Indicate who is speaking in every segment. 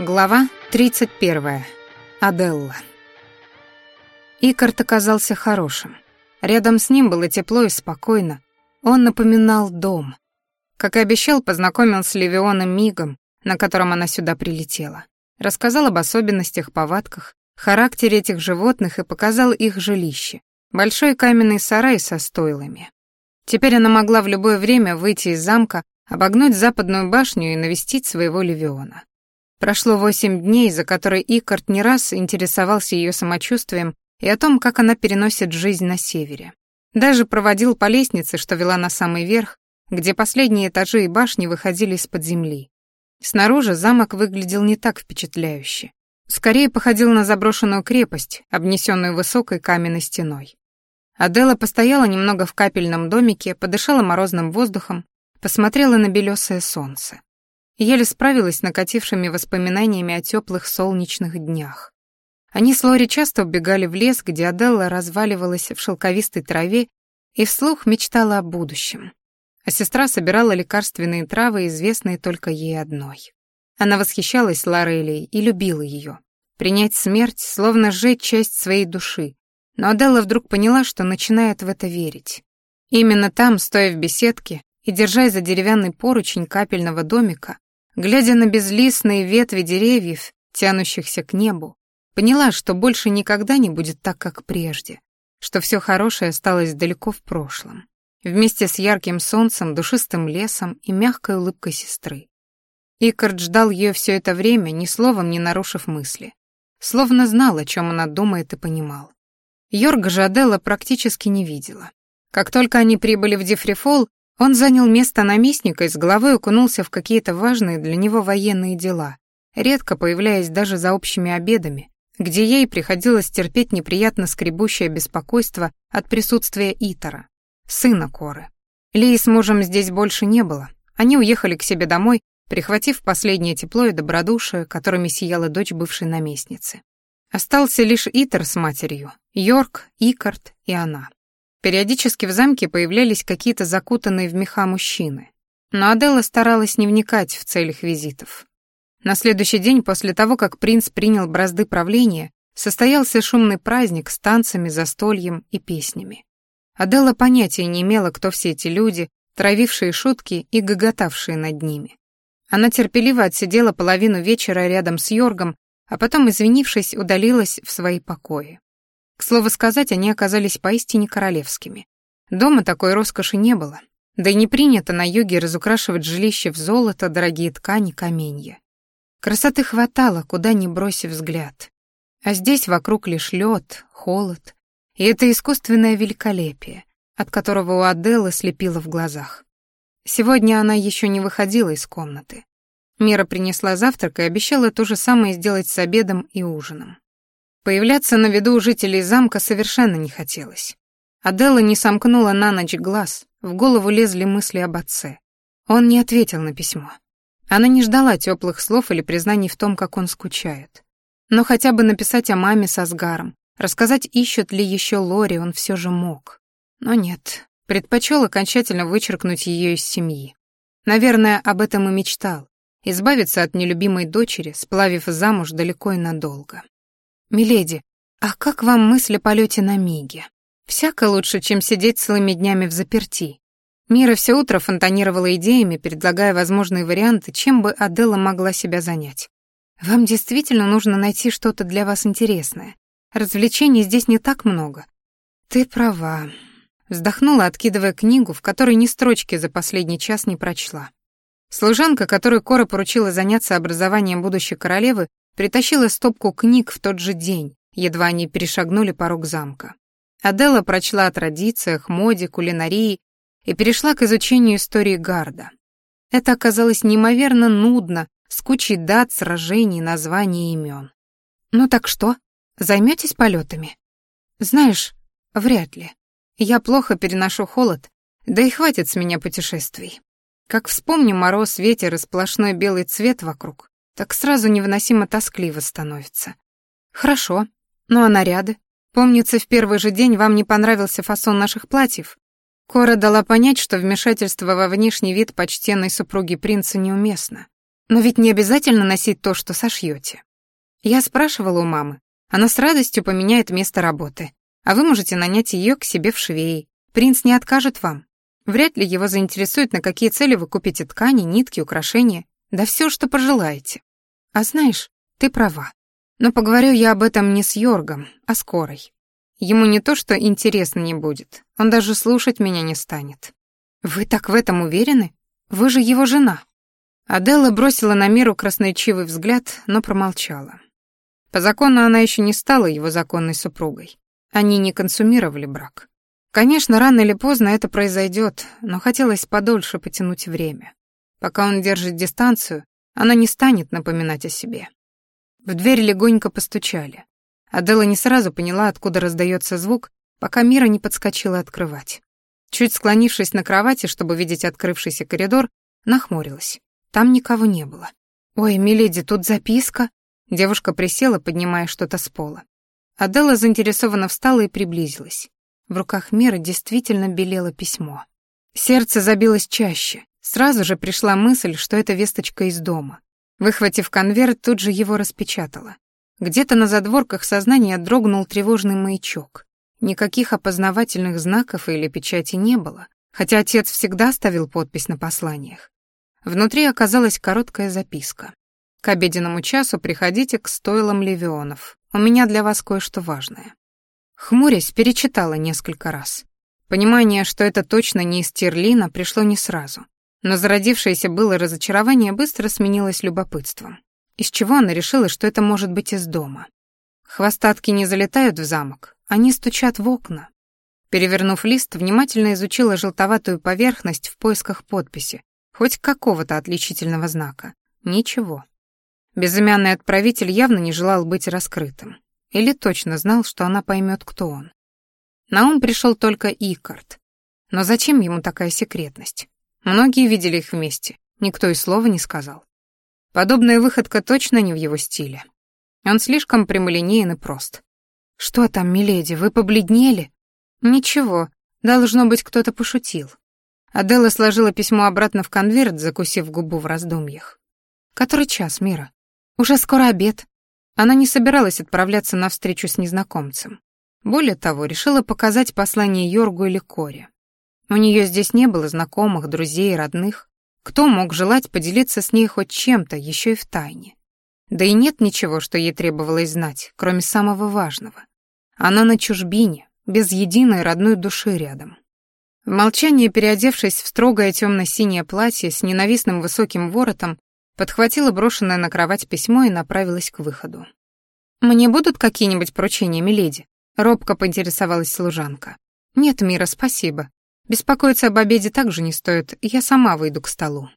Speaker 1: Глава 31. Аделла. Икарт оказался хорошим. Рядом с ним было тепло и спокойно. Он напоминал дом. Как и обещал, познакомил с Левионом мигом, на котором она сюда прилетела. Рассказал об особенностях, повадках, характере этих животных и показал их жилище. Большой каменный сарай со стойлами. Теперь она могла в любое время выйти из замка, обогнуть западную башню и навестить своего Левиона. Прошло восемь дней, за которые Икарт не раз интересовался ее самочувствием и о том, как она переносит жизнь на севере. Даже проводил по лестнице, что вела на самый верх, где последние этажи и башни выходили из-под земли. Снаружи замок выглядел не так впечатляюще. Скорее походил на заброшенную крепость, обнесенную высокой каменной стеной. Адела постояла немного в капельном домике, подышала морозным воздухом, посмотрела на белесое солнце еле справилась с накатившими воспоминаниями о теплых солнечных днях. Они с Лори часто убегали в лес, где Аделла разваливалась в шелковистой траве и вслух мечтала о будущем. А сестра собирала лекарственные травы, известные только ей одной. Она восхищалась Лорелей и любила ее. Принять смерть, словно сжечь часть своей души. Но Аделла вдруг поняла, что начинает в это верить. Именно там, стоя в беседке и держась за деревянный поручень капельного домика, Глядя на безлистные ветви деревьев, тянущихся к небу, поняла, что больше никогда не будет так, как прежде, что все хорошее осталось далеко в прошлом, вместе с ярким солнцем, душистым лесом и мягкой улыбкой сестры. Икард ждал ее все это время, ни словом не нарушив мысли. Словно знал, о чем она думает и понимал. Йорга же Аделла практически не видела. Как только они прибыли в Дифрифол, он занял место наместника и с головой окунулся в какие-то важные для него военные дела, редко появляясь даже за общими обедами, где ей приходилось терпеть неприятно скребущее беспокойство от присутствия Итара, сына Коры. Лии с мужем здесь больше не было. Они уехали к себе домой, прихватив последнее тепло и добродушие, которыми сияла дочь бывшей наместницы. Остался лишь Итар с матерью, Йорк, Икард и она. Периодически в замке появлялись какие-то закутанные в меха мужчины. Но Аделла старалась не вникать в целях визитов. На следующий день после того, как принц принял бразды правления, состоялся шумный праздник с танцами, застольем и песнями. Аделла понятия не имела, кто все эти люди, травившие шутки и гоготавшие над ними. Она терпеливо отсидела половину вечера рядом с Йоргом, а потом, извинившись, удалилась в свои покои. К слову сказать, они оказались поистине королевскими. Дома такой роскоши не было, да и не принято на юге разукрашивать жилище в золото, дорогие ткани, каменья. Красоты хватало, куда ни бросив взгляд. А здесь вокруг лишь лед, холод, и это искусственное великолепие, от которого у Аделлы слепило в глазах. Сегодня она еще не выходила из комнаты. Мира принесла завтрак и обещала то же самое сделать с обедом и ужином. Появляться на виду у жителей замка совершенно не хотелось. Аделла не сомкнула на ночь глаз, в голову лезли мысли об отце. Он не ответил на письмо. Она не ждала теплых слов или признаний в том, как он скучает. Но хотя бы написать о маме со сгаром, рассказать, ищут ли еще Лори, он все же мог. Но нет, предпочел окончательно вычеркнуть ее из семьи. Наверное, об этом и мечтал. Избавиться от нелюбимой дочери, сплавив замуж далеко и надолго. «Миледи, а как вам мысль о полете на Миге? Всяко лучше, чем сидеть целыми днями в заперти». Мира все утро фонтанировала идеями, предлагая возможные варианты, чем бы Аделла могла себя занять. «Вам действительно нужно найти что-то для вас интересное. Развлечений здесь не так много». «Ты права», — вздохнула, откидывая книгу, в которой ни строчки за последний час не прочла. Служанка, которой Кора поручила заняться образованием будущей королевы, Притащила стопку книг в тот же день, едва они перешагнули порог замка. Адела прочла о традициях, моде, кулинарии и перешла к изучению истории Гарда. Это оказалось неимоверно нудно, с кучей дат, сражений, названий и имен. «Ну так что, займетесь полетами?» «Знаешь, вряд ли. Я плохо переношу холод, да и хватит с меня путешествий. Как вспомню мороз, ветер и сплошной белый цвет вокруг, так сразу невыносимо тоскливо становится. Хорошо. Ну а наряды? Помнится, в первый же день вам не понравился фасон наших платьев. Кора дала понять, что вмешательство во внешний вид почтенной супруги принца неуместно. Но ведь не обязательно носить то, что сошьете. Я спрашивала у мамы. Она с радостью поменяет место работы. А вы можете нанять ее к себе в швеи. Принц не откажет вам. Вряд ли его заинтересует, на какие цели вы купите ткани, нитки, украшения. Да все, что пожелаете. А знаешь, ты права. Но поговорю я об этом не с Йоргом, а с Корой. Ему не то, что интересно не будет, он даже слушать меня не станет. Вы так в этом уверены? Вы же его жена. Аделла бросила на Миру красноречивый взгляд, но промолчала. По закону она еще не стала его законной супругой. Они не консумировали брак. Конечно, рано или поздно это произойдет, но хотелось подольше потянуть время. Пока он держит дистанцию, она не станет напоминать о себе. В дверь легонько постучали. Адела не сразу поняла, откуда раздается звук, пока Мира не подскочила открывать. Чуть склонившись на кровати, чтобы видеть открывшийся коридор, нахмурилась. Там никого не было. «Ой, миледи, тут записка!» Девушка присела, поднимая что-то с пола. Адела заинтересованно встала и приблизилась. В руках Мира действительно белело письмо. Сердце забилось чаще. Сразу же пришла мысль, что это весточка из дома. Выхватив конверт, тут же его распечатала. Где-то на задворках сознания дрогнул тревожный маячок. Никаких опознавательных знаков или печати не было, хотя отец всегда ставил подпись на посланиях. Внутри оказалась короткая записка. «К обеденному часу приходите к стойлам Левионов. У меня для вас кое-что важное». Хмурясь, перечитала несколько раз. Понимание, что это точно не из Терлина, пришло не сразу. Но зародившееся было разочарование быстро сменилось любопытством из чего она решила, что это может быть из дома. Хвостатки не залетают в замок, они стучат в окна. Перевернув лист, внимательно изучила желтоватую поверхность в поисках подписи, хоть какого-то отличительного знака. Ничего. Безымянный отправитель явно не желал быть раскрытым. Или точно знал, что она поймет, кто он. На ум пришел только Икард. Но зачем ему такая секретность? Многие видели их вместе, никто и слова не сказал. Подобная выходка точно не в его стиле. Он слишком прямолинеен и прост. «Что там, миледи, вы побледнели?» «Ничего, должно быть, кто-то пошутил». Адела сложила письмо обратно в конверт, закусив губу в раздумьях. «Который час, Мира? Уже скоро обед». Она не собиралась отправляться на встречу с незнакомцем. Более того, решила показать послание Йоргу или Коре. У нее здесь не было знакомых, друзей, родных. Кто мог желать поделиться с ней хоть чем-то, еще и в тайне? Да и нет ничего, что ей требовалось знать, кроме самого важного. Она на чужбине, без единой родной души рядом. В молчании, переодевшись в строгое темно-синее платье с ненавистным высоким воротом, подхватила брошенное на кровать письмо и направилась к выходу. «Мне будут какие-нибудь поручения, миледи?» — робко поинтересовалась служанка. «Нет, Мира, спасибо. Беспокоиться об обеде также не стоит, я сама выйду к столу.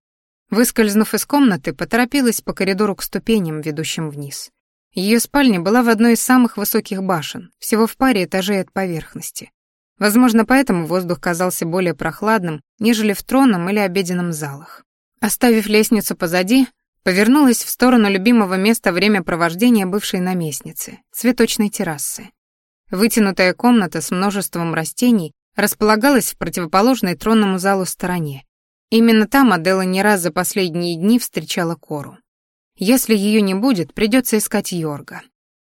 Speaker 1: Выскользнув из комнаты, поторопилась по коридору к ступеням, ведущим вниз. Ее спальня была в одной из самых высоких башен, всего в паре этажей от поверхности. Возможно, поэтому воздух казался более прохладным, нежели в тронном или обеденном залах. Оставив лестницу позади, повернулась в сторону любимого места времяпровождения бывшей наместницы, цветочной террасы. Вытянутая комната с множеством растений располагалась в противоположной тронному залу стороне. Именно там Адела не раз за последние дни встречала Кору. Если ее не будет, придется искать Йорга.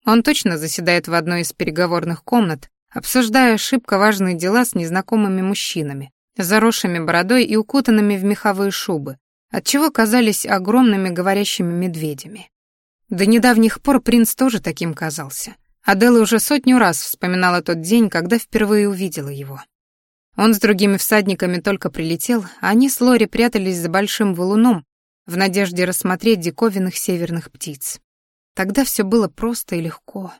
Speaker 1: Он точно заседает в одной из переговорных комнат, обсуждая шибко важные дела с незнакомыми мужчинами, заросшими бородой и укутанными в меховые шубы, отчего казались огромными говорящими медведями. До недавних пор принц тоже таким казался — Адела уже сотню раз вспоминала тот день, когда впервые увидела его. Он с другими всадниками только прилетел, а они с Лори прятались за большим валуном в надежде рассмотреть диковинных северных птиц. Тогда все было просто и легко.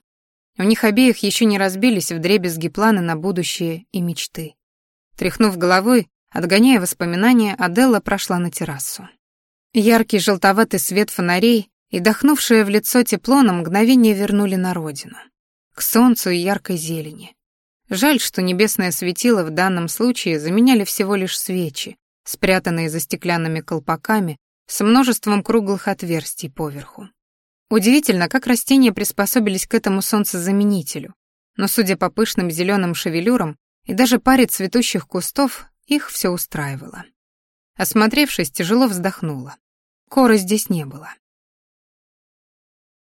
Speaker 1: У них обеих еще не разбились вдребезги планы на будущее и мечты. Тряхнув головой, отгоняя воспоминания, Аделла прошла на террасу. Яркий желтоватый свет фонарей и дохнувшее в лицо тепло на мгновение вернули на родину к солнцу и яркой зелени. Жаль, что небесное светило в данном случае заменяли всего лишь свечи, спрятанные за стеклянными колпаками с множеством круглых отверстий поверху. Удивительно, как растения приспособились к этому солнцезаменителю, но, судя по пышным зеленым шевелюрам и даже паре цветущих кустов, их все устраивало. Осмотревшись, тяжело вздохнула. Коры здесь не было.